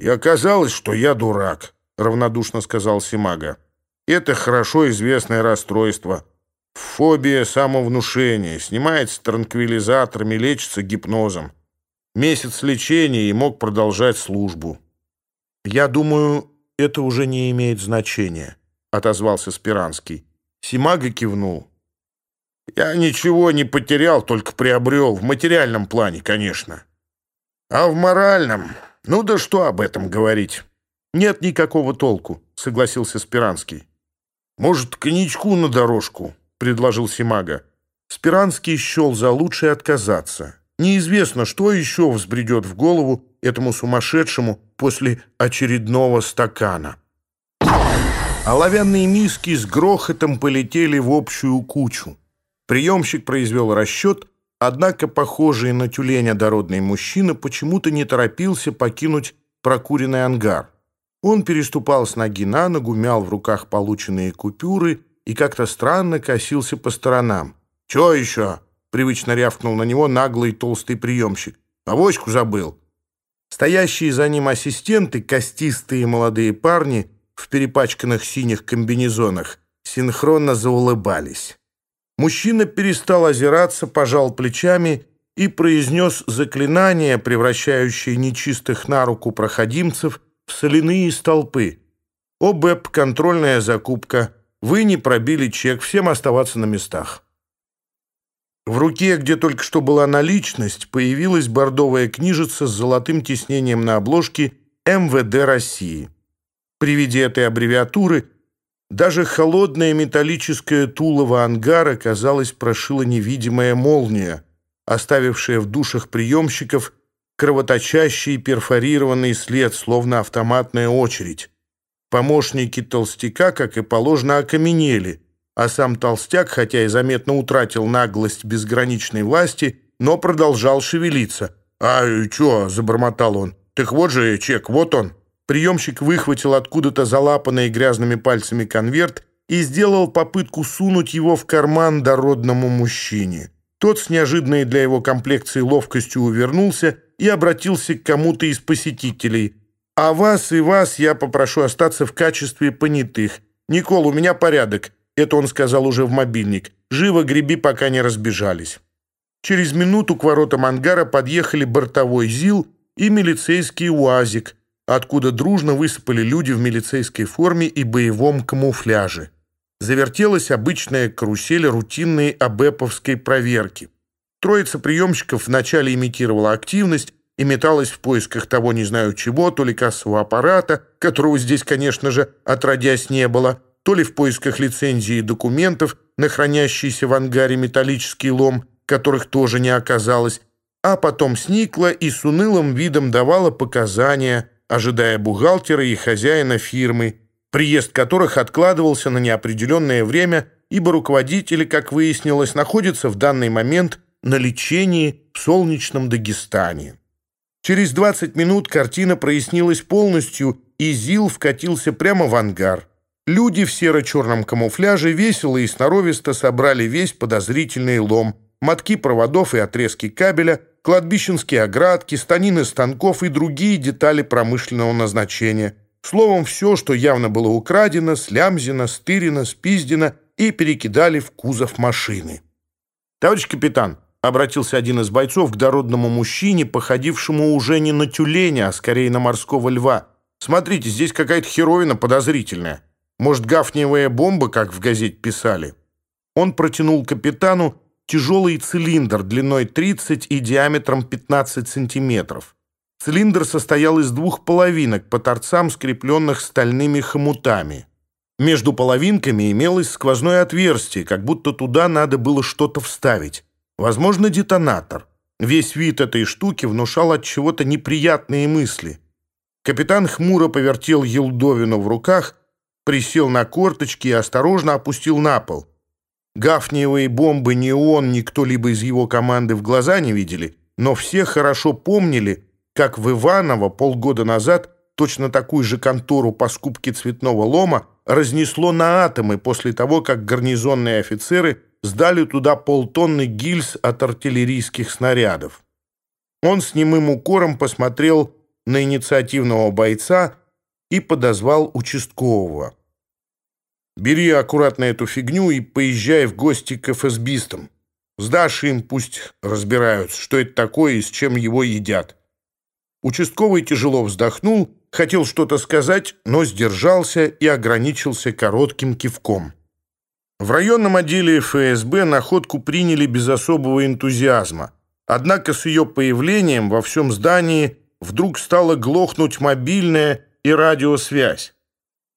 «И оказалось, что я дурак», — равнодушно сказал Симага. «Это хорошо известное расстройство. Фобия самовнушения. Снимается транквилизаторами, лечится гипнозом. Месяц лечения и мог продолжать службу». «Я думаю, это уже не имеет значения», — отозвался Спиранский. Симага кивнул. «Я ничего не потерял, только приобрел. В материальном плане, конечно. А в моральном...» Ну да что об этом говорить? Нет никакого толку, согласился Спиранский. Может, коньячку на дорожку, предложил Симага. Спиранский счел за лучшее отказаться. Неизвестно, что еще взбредет в голову этому сумасшедшему после очередного стакана. Оловянные миски с грохотом полетели в общую кучу. Приемщик произвел расчет, Однако похожий на тюленя дородный мужчина почему-то не торопился покинуть прокуренный ангар. Он переступал с ноги на ногу, мял в руках полученные купюры и как-то странно косился по сторонам. «Чё еще?» — привычно рявкнул на него наглый толстый приемщик. «Авоську забыл». Стоящие за ним ассистенты, костистые молодые парни в перепачканных синих комбинезонах, синхронно заулыбались. Мужчина перестал озираться, пожал плечами и произнес заклинание, превращающее нечистых на руку проходимцев в соляные столпы. ОБЭП, контрольная закупка. Вы не пробили чек, всем оставаться на местах. В руке, где только что была наличность, появилась бордовая книжица с золотым тиснением на обложке «МВД России». При виде этой аббревиатуры – даже холодная металлическая тулова ангара казалось прошила невидимая молния, оставившая в душах приемщиков кровоточащий перфорированный след, словно автоматная очередь. Помощники толстяка, как и положено, окаменели, а сам толстяк, хотя и заметно утратил наглость безграничной власти, но продолжал шевелиться. «А, чё?» — забормотал он. «Так вот же чек, вот он!» Приемщик выхватил откуда-то залапанный грязными пальцами конверт и сделал попытку сунуть его в карман дородному мужчине. Тот с неожиданной для его комплекции ловкостью увернулся и обратился к кому-то из посетителей. «А вас и вас я попрошу остаться в качестве понятых. Никол, у меня порядок», — это он сказал уже в мобильник. «Живо греби, пока не разбежались». Через минуту к воротам ангара подъехали бортовой ЗИЛ и милицейский УАЗик — откуда дружно высыпали люди в милицейской форме и боевом камуфляже. Завертелась обычная карусель рутинной абэповской проверки. Троица приемщиков вначале имитировала активность и металась в поисках того не знаю чего, то ли кассового аппарата, которого здесь, конечно же, отродясь не было, то ли в поисках лицензии и документов на хранящийся в ангаре металлический лом, которых тоже не оказалось, а потом сникла и с унылым видом давала показания ожидая бухгалтера и хозяина фирмы, приезд которых откладывался на неопределенное время, ибо руководители, как выяснилось, находятся в данный момент на лечении в солнечном Дагестане. Через 20 минут картина прояснилась полностью, и Зил вкатился прямо в ангар. Люди в серо-черном камуфляже весело и сноровисто собрали весь подозрительный лом, мотки проводов и отрезки кабеля – кладбищенские оградки, станины станков и другие детали промышленного назначения. Словом, все, что явно было украдено, слямзено, стырено, спиздено и перекидали в кузов машины. «Товарищ капитан», — обратился один из бойцов к дородному мужчине, походившему уже не на тюленя, а скорее на морского льва. «Смотрите, здесь какая-то херовина подозрительная. Может, гафниевая бомба, как в газете писали?» Он протянул капитану тяжелый цилиндр длиной 30 и диаметром 15 сантиметров. Цилиндр состоял из двух половинок по торцам, скрепленных стальными хомутами. Между половинками имелось сквозное отверстие, как будто туда надо было что-то вставить. Возможно, детонатор. Весь вид этой штуки внушал от чего-то неприятные мысли. Капитан хмуро повертел елдовину в руках, присел на корточки и осторожно опустил на пол. Гафниевые бомбы ни он, ни кто-либо из его команды в глаза не видели, но все хорошо помнили, как в Иваново полгода назад точно такую же контору по скупке цветного лома разнесло на атомы после того, как гарнизонные офицеры сдали туда полтонны гильз от артиллерийских снарядов. Он с немым укором посмотрел на инициативного бойца и подозвал участкового. «Бери аккуратно эту фигню и поезжай в гости к ФСБистам. Сдашь им, пусть разбираются, что это такое и с чем его едят». Участковый тяжело вздохнул, хотел что-то сказать, но сдержался и ограничился коротким кивком. В районном отделе ФСБ находку приняли без особого энтузиазма. Однако с ее появлением во всем здании вдруг стала глохнуть мобильная и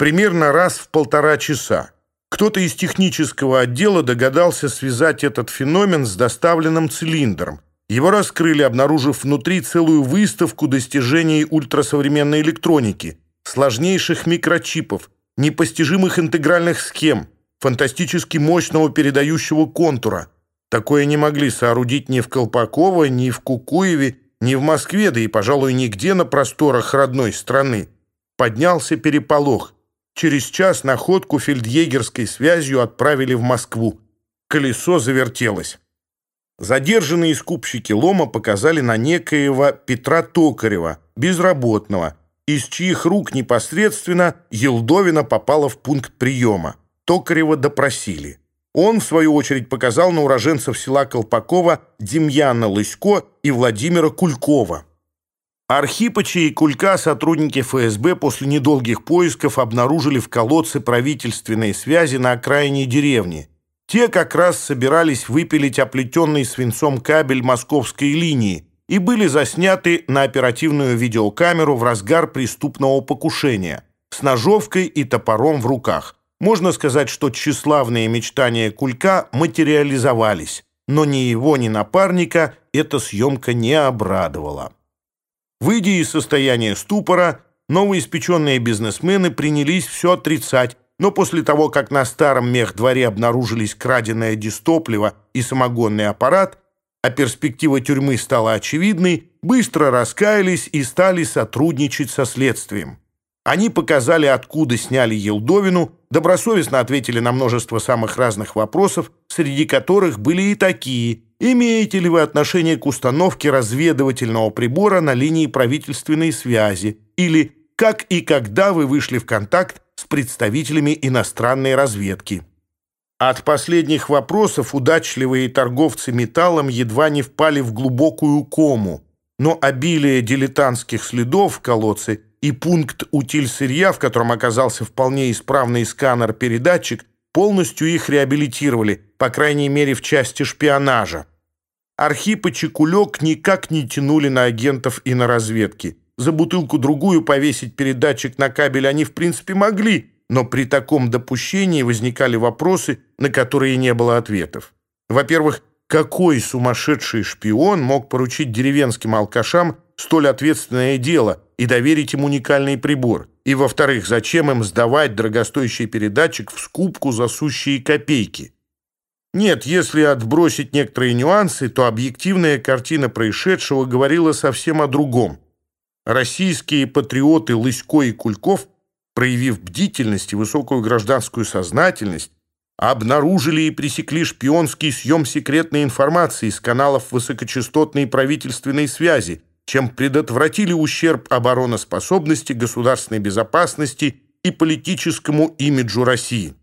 Примерно раз в полтора часа. Кто-то из технического отдела догадался связать этот феномен с доставленным цилиндром. Его раскрыли, обнаружив внутри целую выставку достижений ультрасовременной электроники, сложнейших микрочипов, непостижимых интегральных схем, фантастически мощного передающего контура. Такое не могли соорудить ни в Колпаково, ни в Кукуеве, ни в Москве, да и, пожалуй, нигде на просторах родной страны. Поднялся переполох – Через час находку фельдъегерской связью отправили в Москву. Колесо завертелось. Задержанные скупщики лома показали на некоего Петра Токарева, безработного, из чьих рук непосредственно Елдовина попала в пункт приема. Токарева допросили. Он, в свою очередь, показал на уроженцев села Колпакова Демьяна Лысько и Владимира Кулькова. Архипыча и Кулька сотрудники ФСБ после недолгих поисков обнаружили в колодце правительственные связи на окраине деревни. Те как раз собирались выпилить оплетенный свинцом кабель московской линии и были засняты на оперативную видеокамеру в разгар преступного покушения с ножовкой и топором в руках. Можно сказать, что тщеславные мечтания Кулька материализовались, но ни его, ни напарника эта съемка не обрадовала. Выйдя из состояния ступора, новые испеченные бизнесмены принялись все отрицать, но после того, как на старом мехдворе обнаружились краденое дистопливо и самогонный аппарат, а перспектива тюрьмы стала очевидной, быстро раскаялись и стали сотрудничать со следствием. Они показали, откуда сняли Елдовину, добросовестно ответили на множество самых разных вопросов, среди которых были и такие – Имеете ли вы отношение к установке разведывательного прибора на линии правительственной связи? Или как и когда вы вышли в контакт с представителями иностранной разведки? От последних вопросов удачливые торговцы металлом едва не впали в глубокую кому, но обилие дилетантских следов в колодце и пункт утиль сырья, в котором оказался вполне исправный сканер-передатчик, полностью их реабилитировали, по крайней мере в части шпионажа. Архипыч и Кулек никак не тянули на агентов и на разведки. За бутылку-другую повесить передатчик на кабель они, в принципе, могли, но при таком допущении возникали вопросы, на которые не было ответов. Во-первых, какой сумасшедший шпион мог поручить деревенским алкашам столь ответственное дело и доверить им уникальный прибор? И, во-вторых, зачем им сдавать дорогостоящий передатчик в скупку за сущие копейки – нет, если отбросить некоторые нюансы, то объективная картина происшедшего говорила совсем о другом. Российские патриоты Лысько и Кульков, проявив бдительность и высокую гражданскую сознательность, обнаружили и пресекли шпионский съем секретной информации из каналов высокочастотной правительственной связи, чем предотвратили ущерб обороноспособности, государственной безопасности и политическому имиджу России.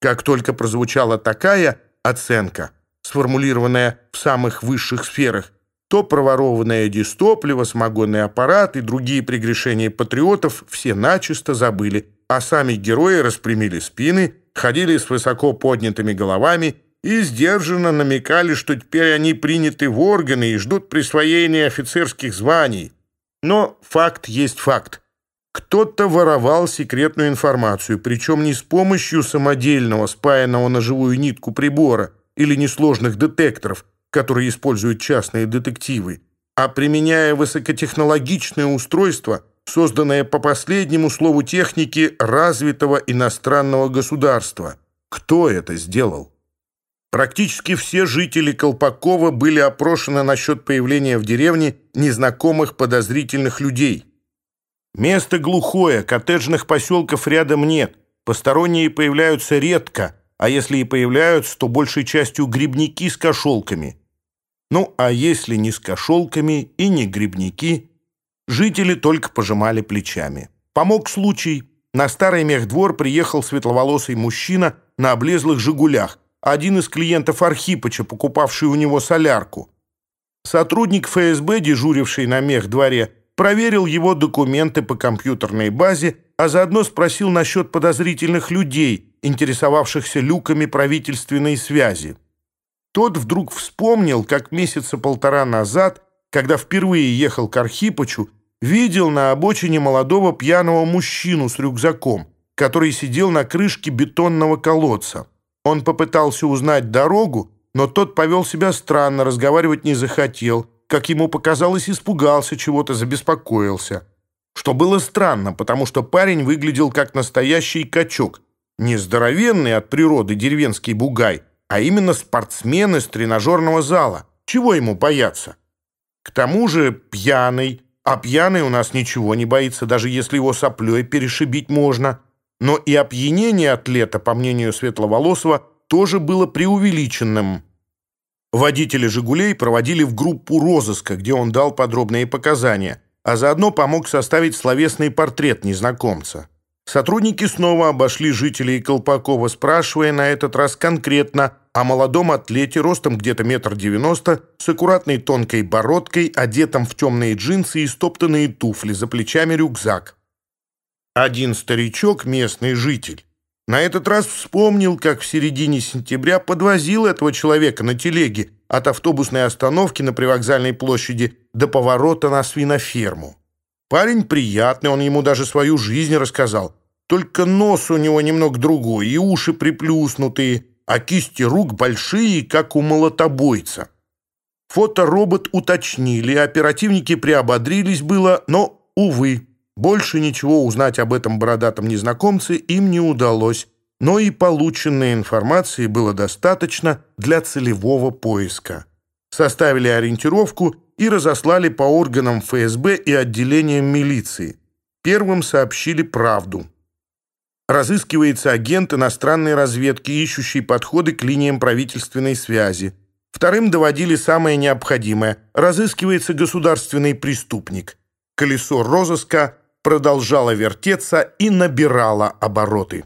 Как только прозвучала такая – оценка, сформулированная в самых высших сферах, то проворованное дистопливо, смогонный аппарат и другие прегрешения патриотов все начисто забыли, а сами герои распрямили спины, ходили с высоко поднятыми головами и сдержанно намекали, что теперь они приняты в органы и ждут присвоения офицерских званий. Но факт есть факт. Кто-то воровал секретную информацию, причем не с помощью самодельного, спаянного на живую нитку прибора или несложных детекторов, которые используют частные детективы, а применяя высокотехнологичное устройство, созданное по последнему слову техники развитого иностранного государства. Кто это сделал? Практически все жители Колпакова были опрошены насчет появления в деревне незнакомых подозрительных людей – Место глухое, коттеджных поселков рядом нет. Посторонние появляются редко, а если и появляются, то большей частью грибники с кошелками. Ну, а если не с кошелками и не грибники, жители только пожимали плечами. Помог случай. На старый мехдвор приехал светловолосый мужчина на облезлых «Жигулях», один из клиентов Архипыча, покупавший у него солярку. Сотрудник ФСБ, дежуривший на мехдворе, проверил его документы по компьютерной базе, а заодно спросил насчет подозрительных людей, интересовавшихся люками правительственной связи. Тот вдруг вспомнил, как месяца полтора назад, когда впервые ехал к Архипычу, видел на обочине молодого пьяного мужчину с рюкзаком, который сидел на крышке бетонного колодца. Он попытался узнать дорогу, но тот повел себя странно, разговаривать не захотел – как ему показалось, испугался чего-то, забеспокоился. Что было странно, потому что парень выглядел как настоящий качок. Не здоровенный от природы деревенский бугай, а именно спортсмен из тренажерного зала. Чего ему бояться? К тому же пьяный. А пьяный у нас ничего не боится, даже если его соплей перешибить можно. Но и опьянение атлета, по мнению Светловолосова, тоже было преувеличенным. Водители «Жигулей» проводили в группу розыска, где он дал подробные показания, а заодно помог составить словесный портрет незнакомца. Сотрудники снова обошли жителей Колпакова, спрашивая на этот раз конкретно о молодом атлете ростом где-то метр девяносто, с аккуратной тонкой бородкой, одетом в темные джинсы и стоптанные туфли, за плечами рюкзак. Один старичок, местный житель, на этот раз вспомнил, как в середине сентября подвозил этого человека на телеге от автобусной остановки на привокзальной площади до поворота на свиноферму. Парень приятный, он ему даже свою жизнь рассказал. Только нос у него немного другой, и уши приплюснутые, а кисти рук большие, как у молотобойца. Фоторобот уточнили, оперативники приободрились было, но, увы, больше ничего узнать об этом бородатом незнакомце им не удалось, но и полученной информации было достаточно для целевого поиска. Составили ориентировку и разослали по органам ФСБ и отделениям милиции. Первым сообщили правду. Разыскивается агент иностранной разведки, ищущий подходы к линиям правительственной связи. Вторым доводили самое необходимое. Разыскивается государственный преступник. Колесо розыска продолжала вертеться и набирала обороты.